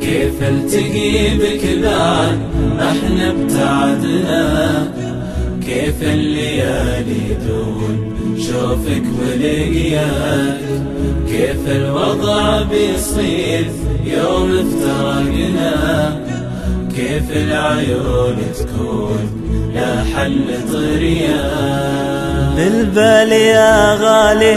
كيف التقي بك بعد إحنا ابتعدنا. كيف الليالي دون شوفك ولقياك. كيف الوضع بيصير يوم افترقنا. كيف العيون تكون لا حل طريان بالبال يا غالي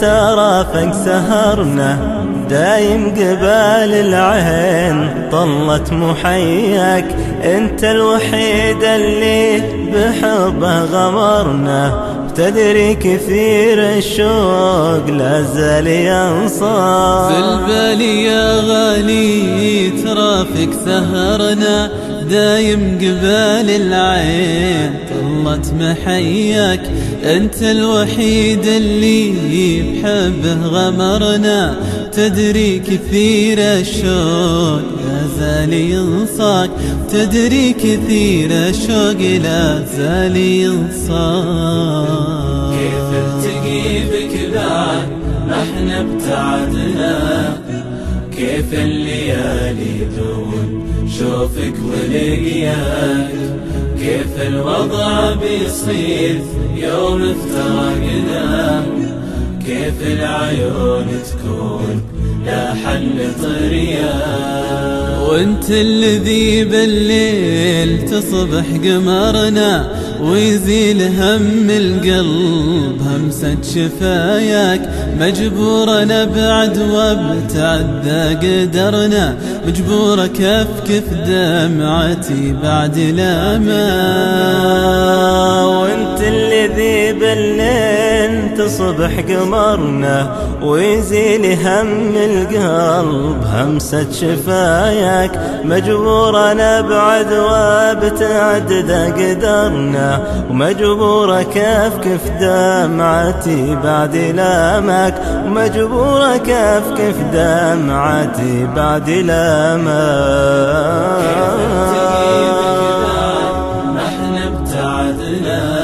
ترى فوق سهرنا. دايم قبال العين طلت محياك. انت الوحيد اللي بحبه غمرنا. تدري كثير الشوق لا زال ينصار بالبال يا غالي ترافق سهرنا. دايم قبال العين طلت محياك. انت الوحيد اللي بحبه غمرنا. تدري كثير الشوق لا زال ينصاك تدري كثير الشوق لا زال ينصاك كيف التقي بك بعد ما إحنا ابتعدنا. كيف الليالي دون شوفك ولقياك كيف الوضع بيصير؟ يوم افترقنا. كيف العيون تكون؟ لا حل طريان وانت الذي بالليل تصبح قمرنا ويزيل هم القلب همسة شفاياك مجبورة نبعد وابتعد قدرنا. مجبورة كفكف دمعتي بعد لا ما. وانت الذي بالليل تصبح قمرنا ويزيل هم القلب همسة شفاياك مجبورة نبعد وابتعد قدرنا ومجبورة كفكف دمعتي بعد لامك ومجبورة كفكف دمعتي بعد لامك. أحنا ابتعدنا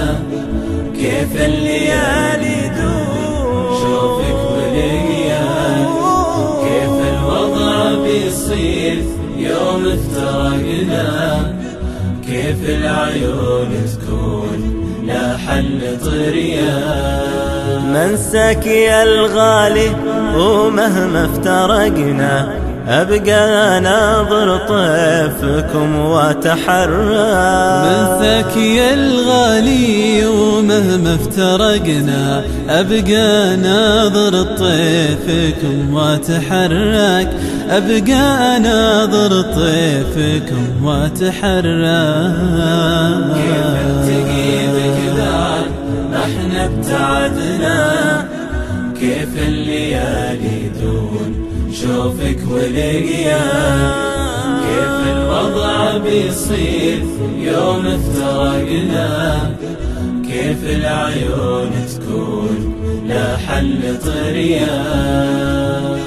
كيف الليالي دون شوفك ولقياك كيف الوضع بيصير يوم افترقنا؟ كيف العيون تكون لا حل طريان؟ منسك يا الغالي ومهما افترقنا أبقى ناظر طيفكم واتحرى منساك يا الغالي ومهما افترقنا أبقى ناظر طيفكم واتحرك أبقى ناظر طيفكم واتحرك كيف التقي بك بعد ما إحنا ابتعدنا. كيف الليالي دون شوفك ولقياك كيف الوضع بيصير يوم افترقنا. كيف العيون تكون لا حل طريان